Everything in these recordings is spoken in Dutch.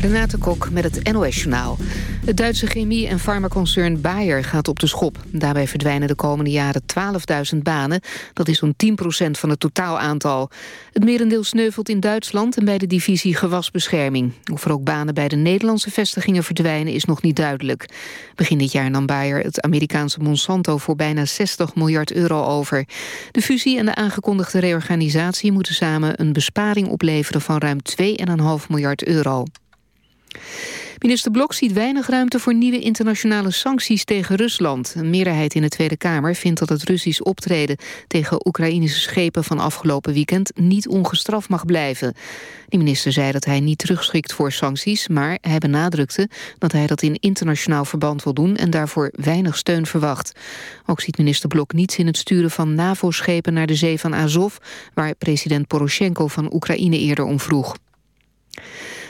Renate Kok met het NOS Journaal. Het Duitse chemie- en farmaconcern Bayer gaat op de schop. Daarbij verdwijnen de komende jaren 12.000 banen. Dat is zo'n 10% van het totaalaantal. Het merendeel sneuvelt in Duitsland en bij de divisie gewasbescherming. Of er ook banen bij de Nederlandse vestigingen verdwijnen is nog niet duidelijk. Begin dit jaar nam Bayer het Amerikaanse Monsanto voor bijna 60 miljard euro over. De fusie en de aangekondigde reorganisatie moeten samen een besparing opleveren van ruim 2,5 miljard euro. Minister Blok ziet weinig ruimte voor nieuwe internationale sancties tegen Rusland. Een meerderheid in de Tweede Kamer vindt dat het Russisch optreden tegen Oekraïnische schepen van afgelopen weekend niet ongestraft mag blijven. De minister zei dat hij niet terugschikt voor sancties, maar hij benadrukte dat hij dat in internationaal verband wil doen en daarvoor weinig steun verwacht. Ook ziet minister Blok niets in het sturen van NAVO-schepen naar de zee van Azov, waar president Poroshenko van Oekraïne eerder om vroeg.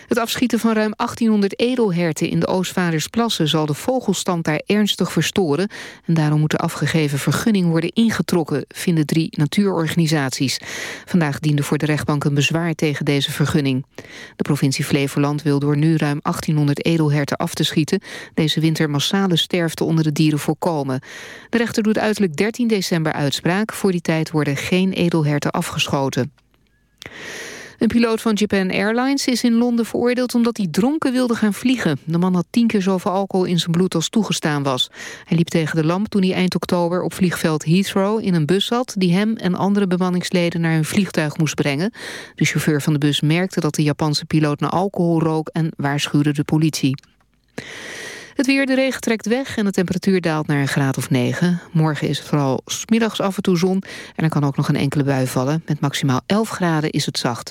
Het afschieten van ruim 1800 edelherten in de Oostvaardersplassen... zal de vogelstand daar ernstig verstoren... en daarom moet de afgegeven vergunning worden ingetrokken... vinden drie natuurorganisaties. Vandaag diende voor de rechtbank een bezwaar tegen deze vergunning. De provincie Flevoland wil door nu ruim 1800 edelherten af te schieten... deze winter massale sterfte onder de dieren voorkomen. De rechter doet uiterlijk 13 december uitspraak. Voor die tijd worden geen edelherten afgeschoten. Een piloot van Japan Airlines is in Londen veroordeeld omdat hij dronken wilde gaan vliegen. De man had tien keer zoveel alcohol in zijn bloed als toegestaan was. Hij liep tegen de lamp toen hij eind oktober op vliegveld Heathrow in een bus zat... die hem en andere bemanningsleden naar hun vliegtuig moest brengen. De chauffeur van de bus merkte dat de Japanse piloot naar alcohol rook en waarschuwde de politie. Het weer, de regen trekt weg en de temperatuur daalt naar een graad of 9. Morgen is het vooral smiddags af en toe zon en er kan ook nog een enkele bui vallen. Met maximaal 11 graden is het zacht.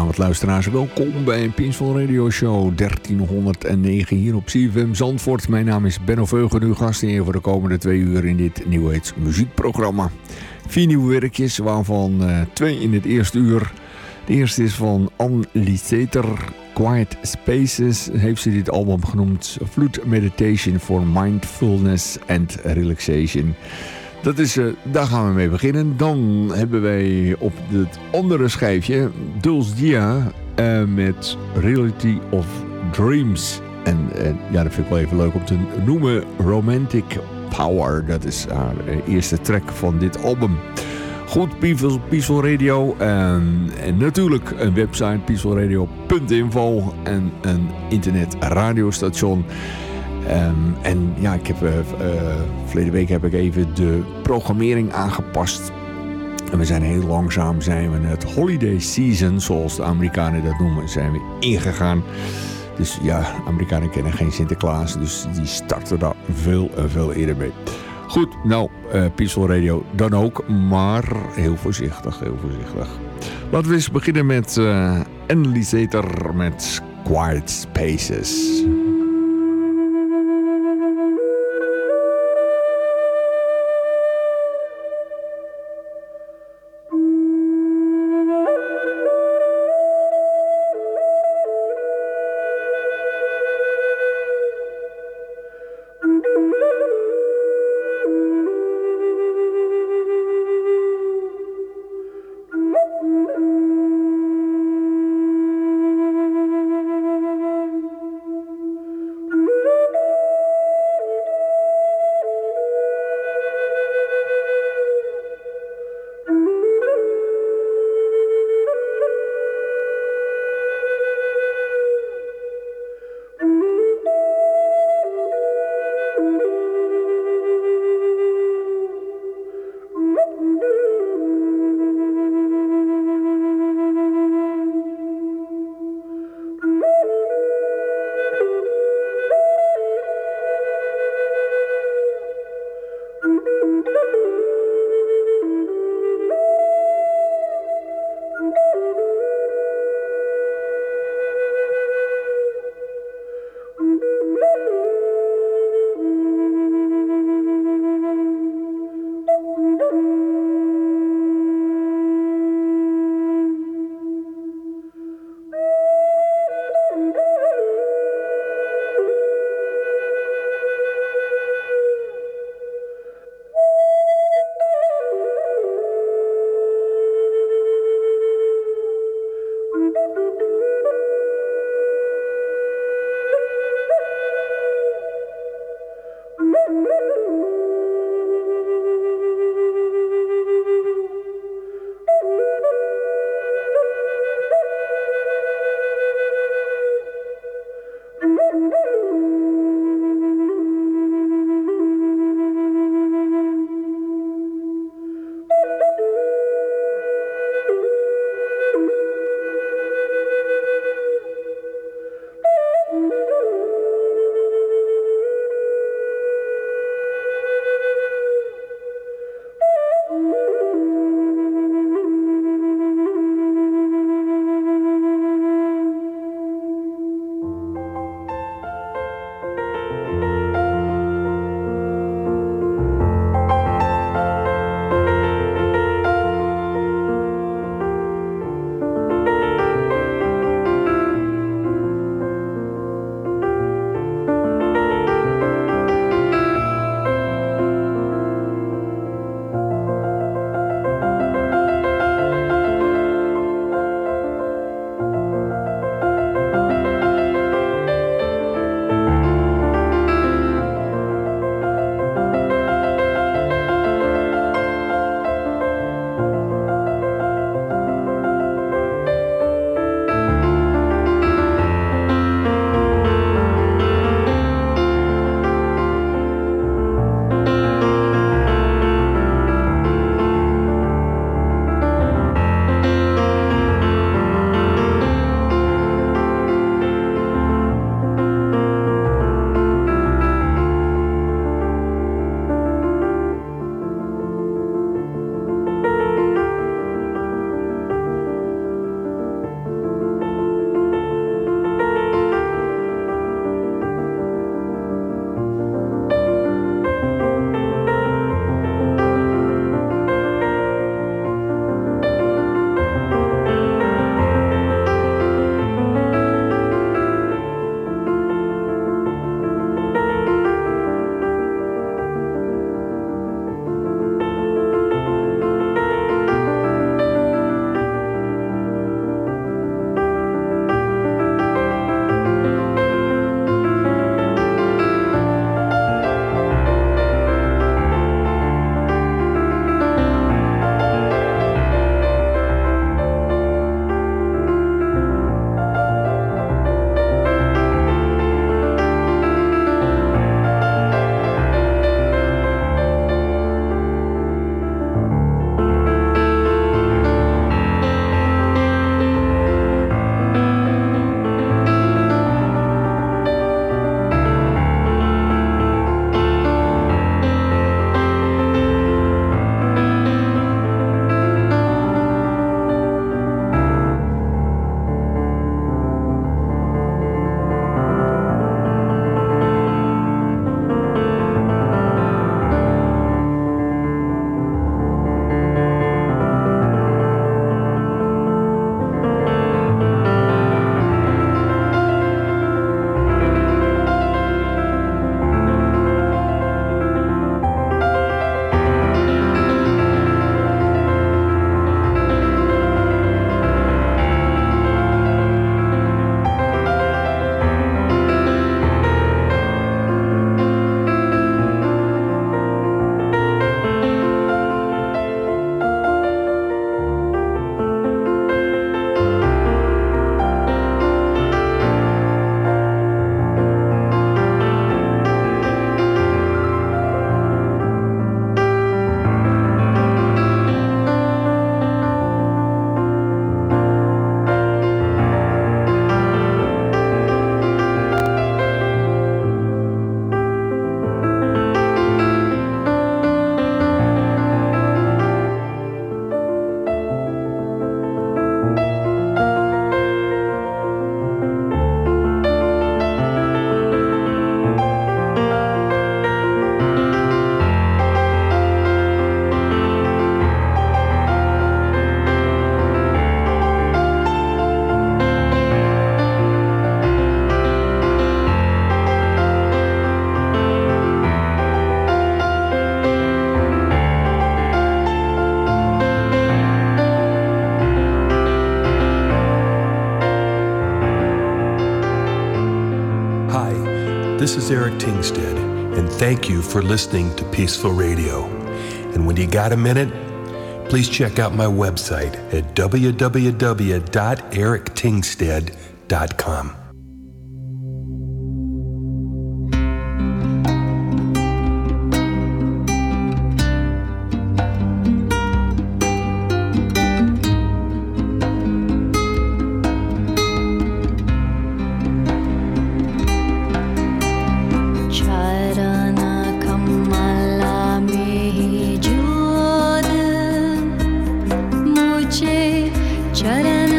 Goedenavond luisteraars, welkom bij een Peaceful Radio Show 1309 hier op CFM Zandvoort. Mijn naam is Benno Veugen, uw gastheer voor de komende twee uur in dit Age muziekprogramma. Vier nieuwe werkjes, waarvan uh, twee in het eerste uur. De eerste is van Anne Liseter, Quiet Spaces, heeft ze dit album genoemd. Flute Meditation for Mindfulness and Relaxation. Dat is, uh, daar gaan we mee beginnen. Dan hebben wij op het andere schijfje Dulce Dia uh, met Reality of Dreams. En uh, ja, dat vind ik wel even leuk om te noemen. Romantic Power. Dat is haar eerste track van dit album. Goed, Peaceful Radio. En, en natuurlijk een website, peacefulradio.info. En een internet radiostation. Um, en ja, ik heb, uh, uh, verleden week heb ik even de programmering aangepast. En we zijn heel langzaam, zijn we het holiday season, zoals de Amerikanen dat noemen, zijn we ingegaan. Dus ja, Amerikanen kennen geen Sinterklaas, dus die starten daar veel, veel eerder mee. Goed, nou, uh, Peaceful Radio dan ook, maar heel voorzichtig, heel voorzichtig. Laten we eens beginnen met uh, Analysator met Quiet Spaces. Tingstead, and thank you for listening to Peaceful Radio. And when you got a minute, please check out my website at www.erictingstead.com. चरण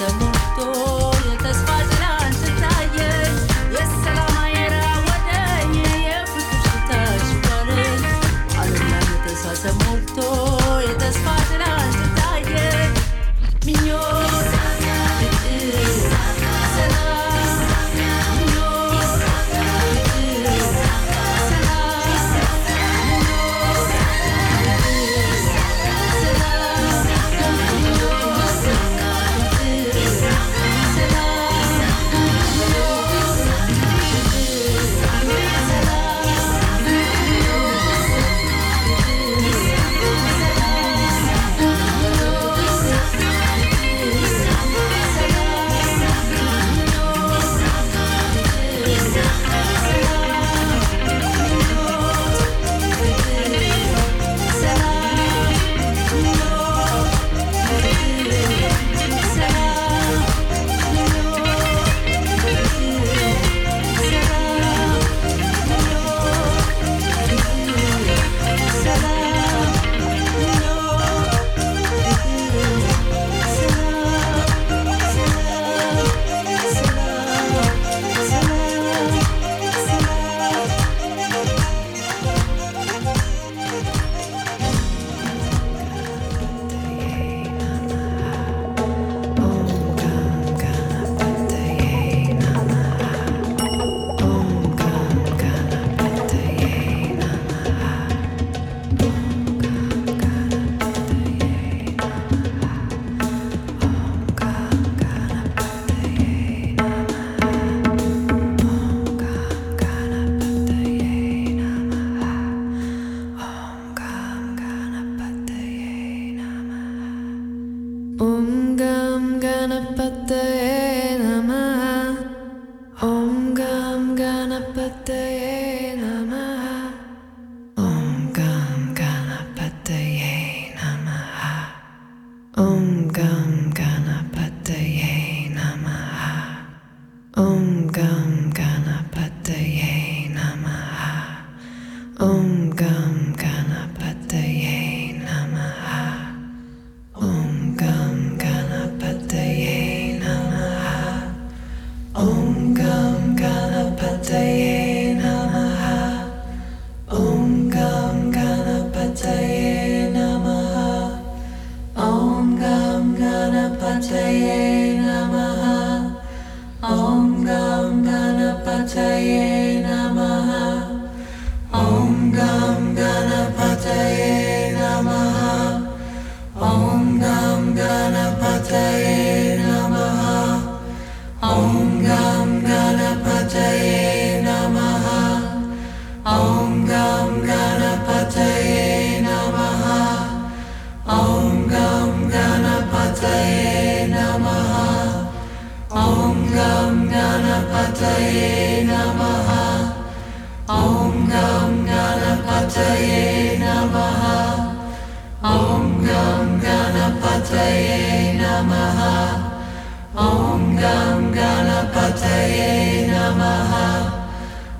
amor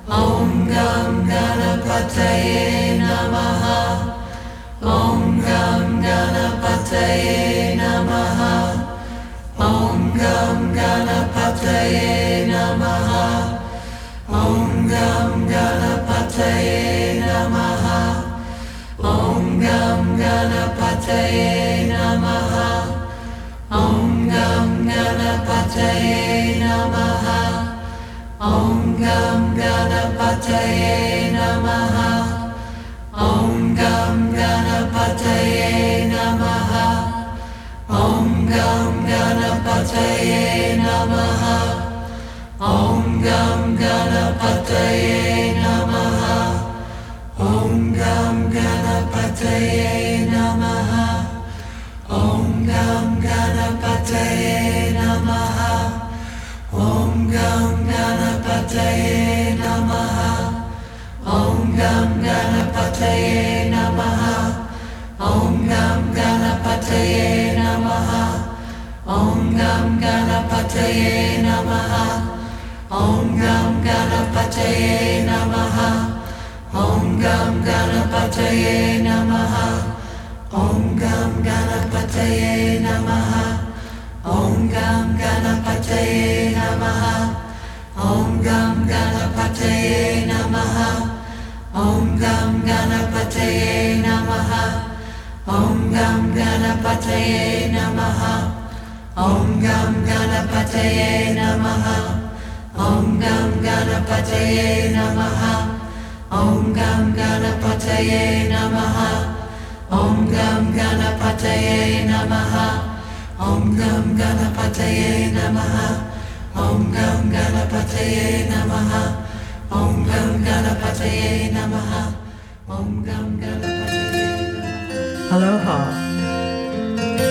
Om Gam Gana Pate Namaha. Om Gam Gana Maha, Namaha. Om Gam Gana Namaha. Om Gam Gana Namaha. Om Gam Gana Namaha. Om Gam Gana Namaha. Om Gam Gana Pataye Namaha. Om Gam Pataye Namaha. Om Gam Pataye Namaha. Om Gam Pataye Namaha. गणपतये नमः ॐ गं गणपतये नमः ॐ गं गणपतये नमः ॐ गं गणपतये नमः ॐ गं गणपतये नमः ॐ गं गणपतये नमः ॐ गं गणपतये नमः ॐ गं गणपतये नमः Om Gam Ganapataye Namaha. Om Gam Ganapataye Namaha. Om Gam Ganapataye Namaha. Om Gam Ganapataye Namaha. Om Gam Ganapataye Namaha. Om Gam Ganapataye Namaha. Om Gam Ganapataye Namaha. Om Gam Ganapataye Namaha. Aloha.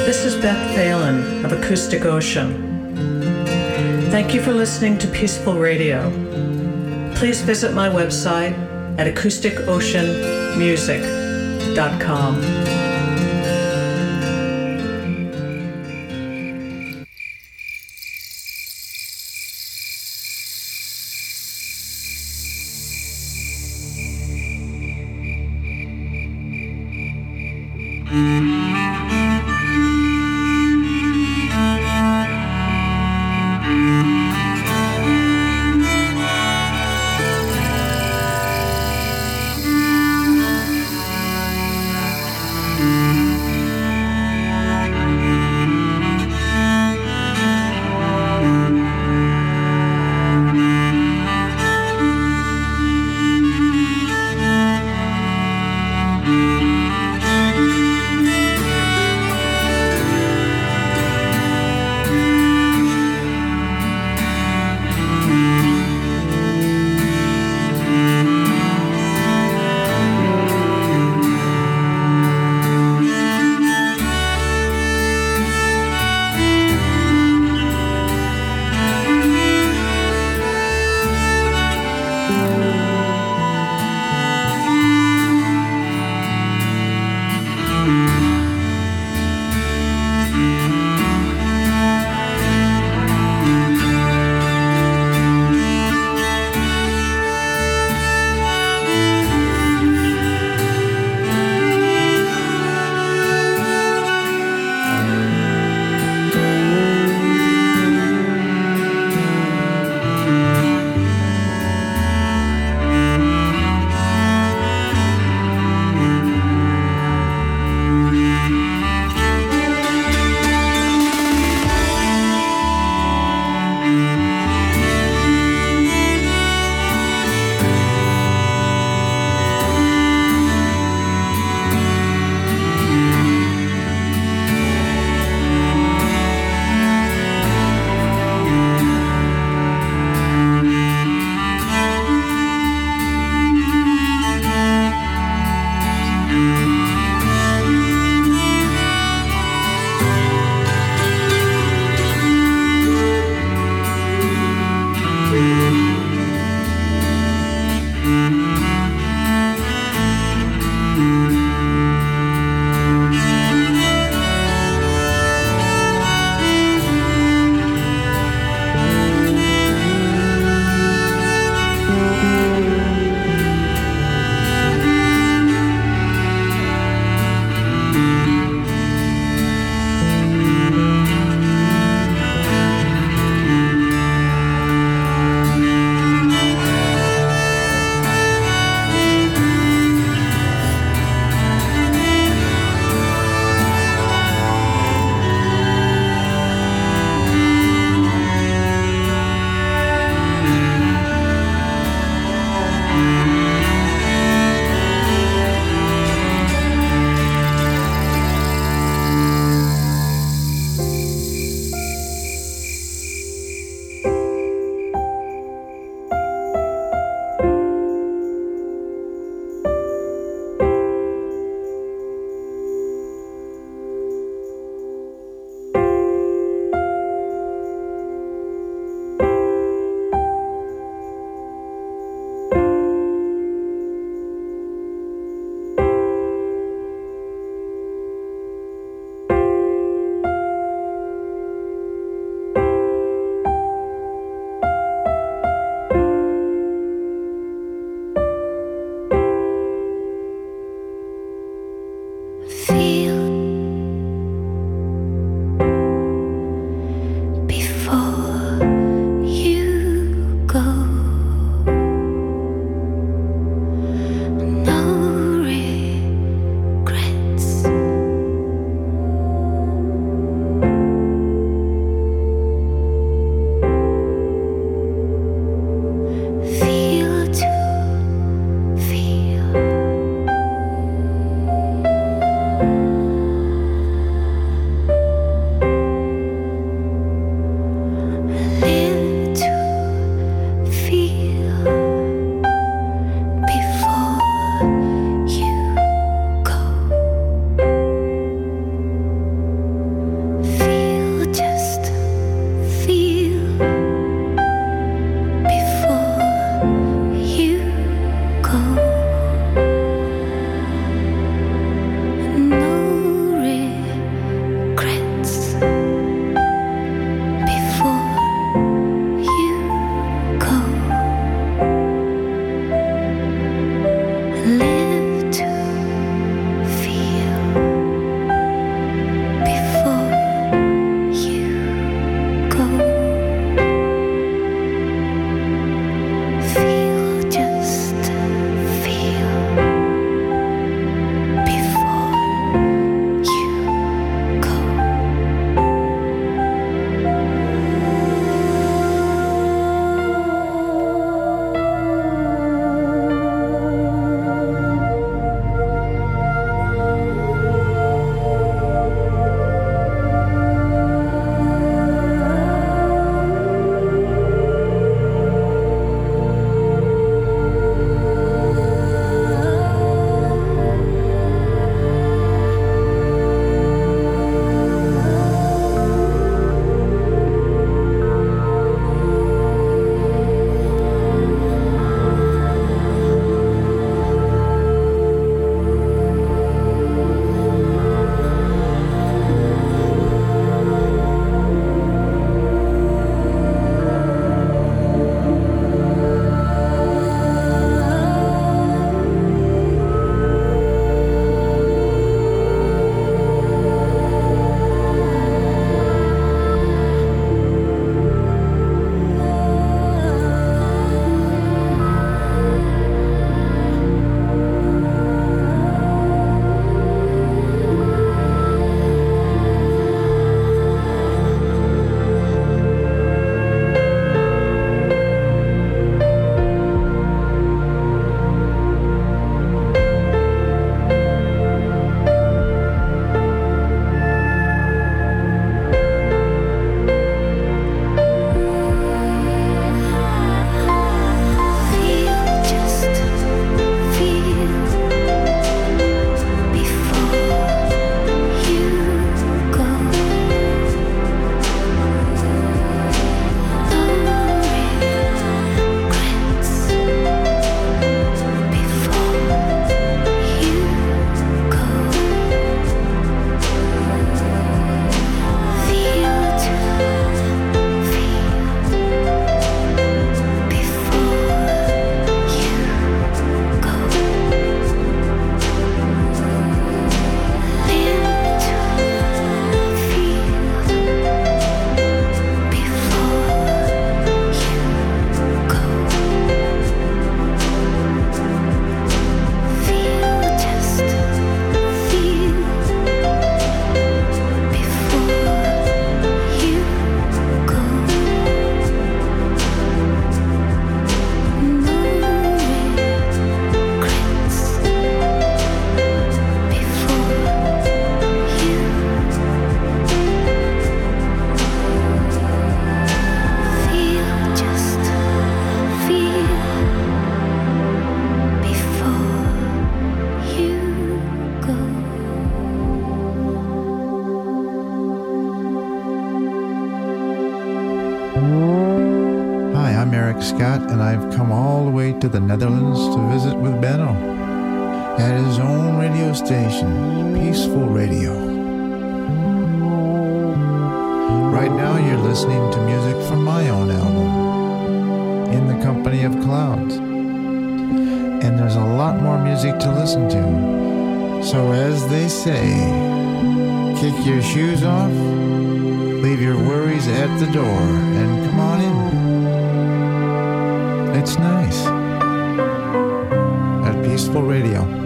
This is Beth Phelan of Acoustic Ocean. Thank you for listening to Peaceful Radio. Please visit my website at acousticoceanmusic.com. Company of Clouds. And there's a lot more music to listen to. So, as they say, kick your shoes off, leave your worries at the door, and come on in. It's nice. At Peaceful Radio.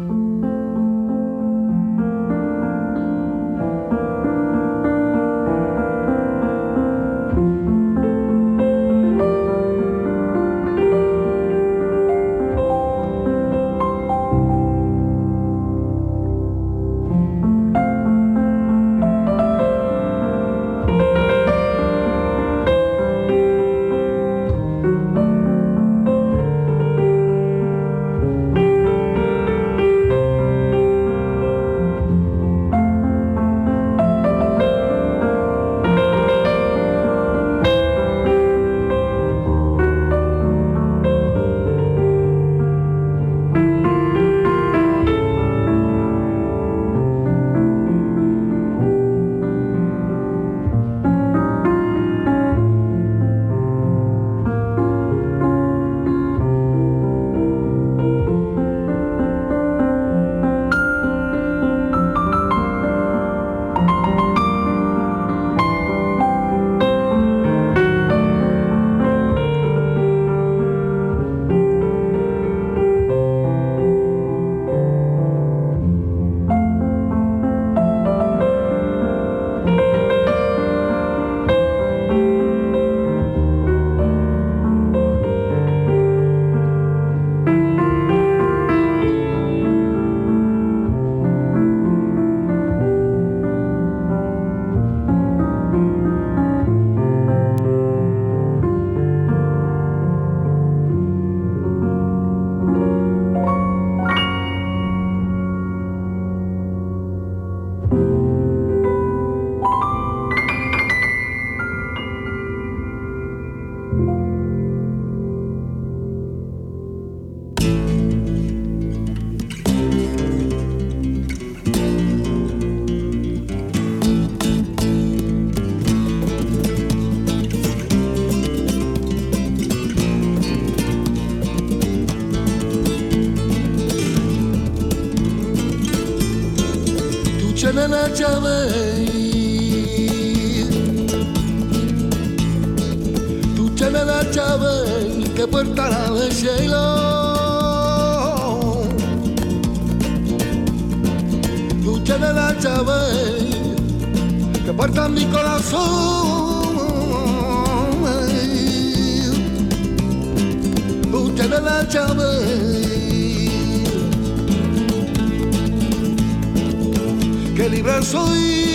que libre soy.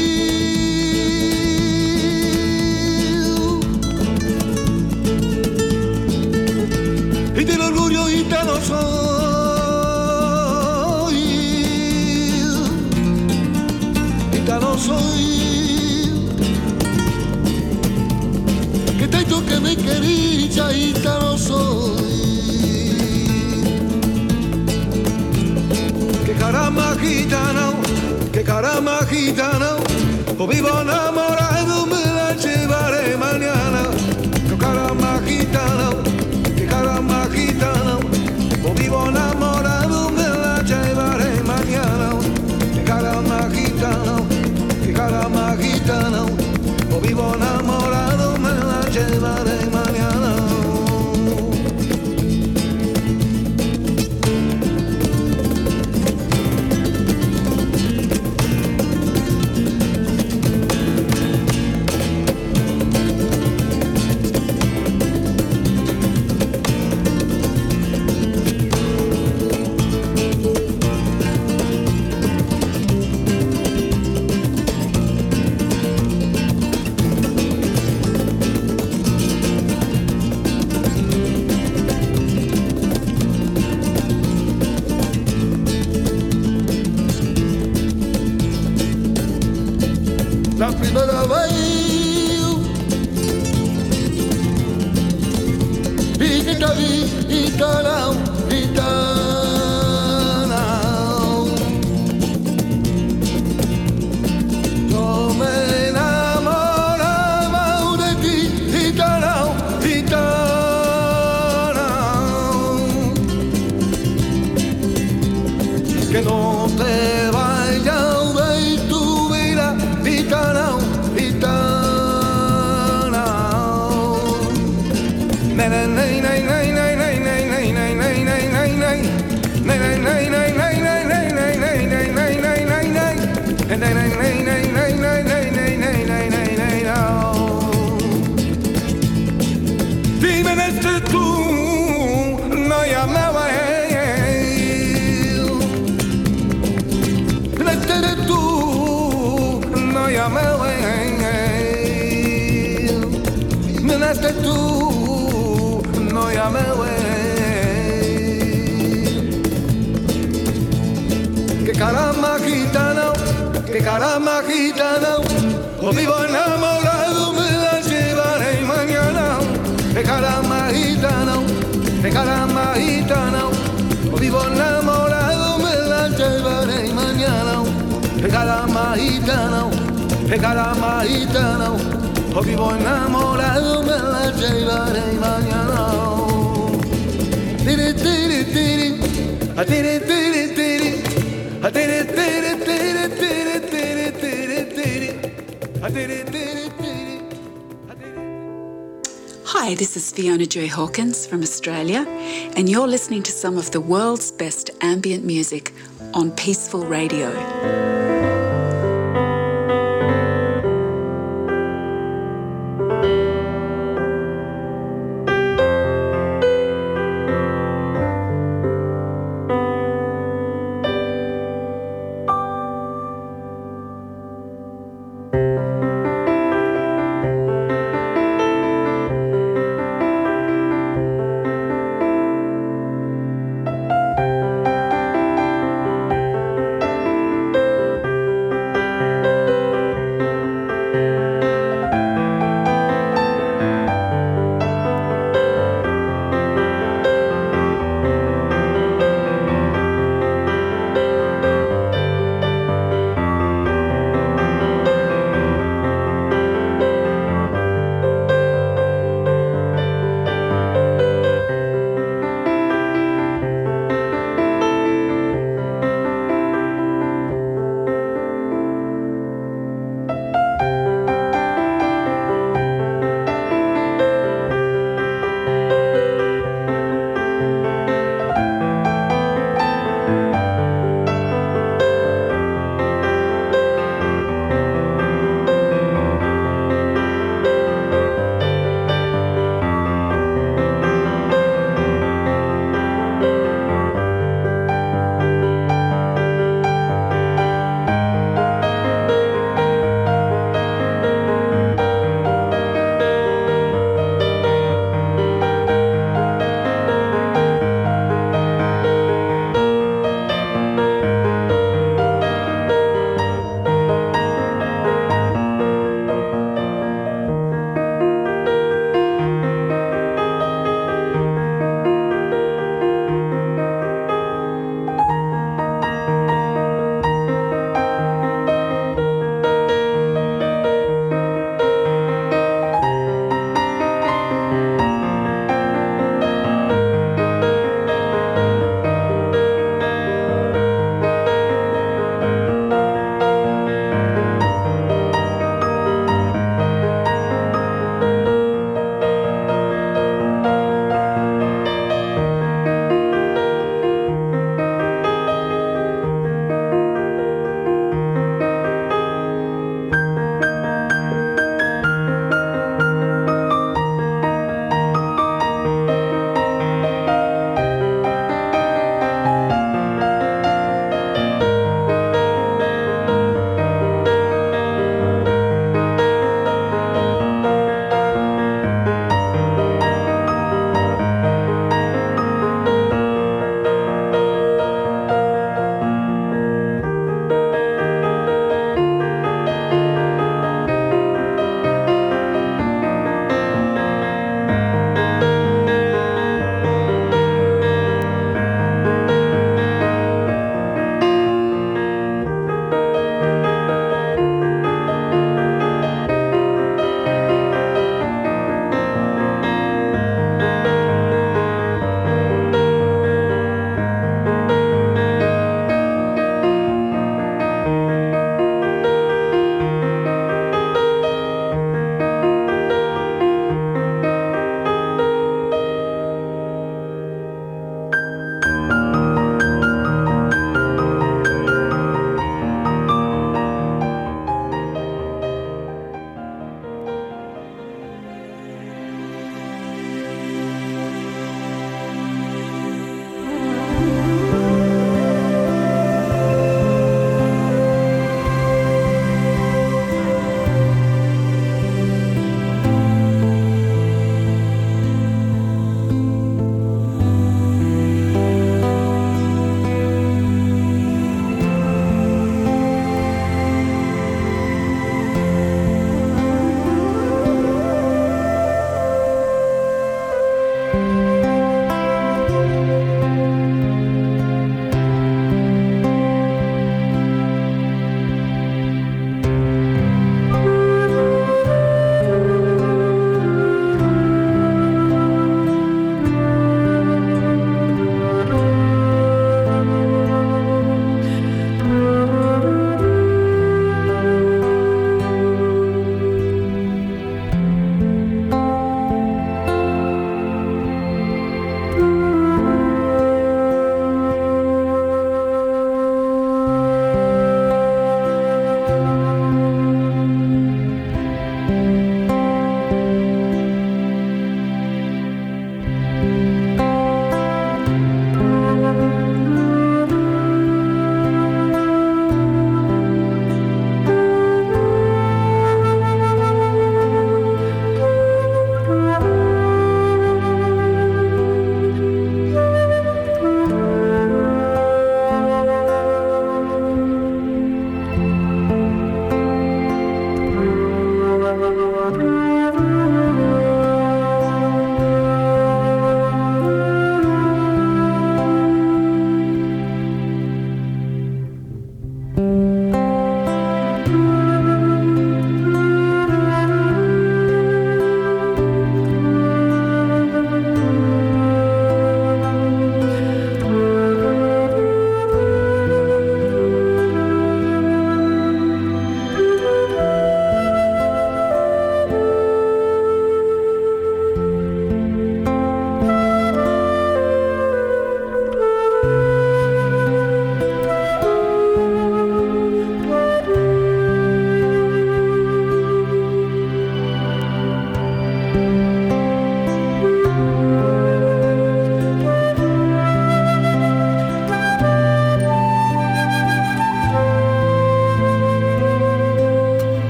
O vivo enamorado me la llevaré mañana. Tiri, tiri, tiri, a tiri, tiri, tiri, a tiri, tiri, tiri, tiri, tiri, tiri, tiri, a tiri, tiri. Hi, this is Fiona Joy Hawkins from Australia, and you're listening to some of the world's best ambient music on Peaceful Radio.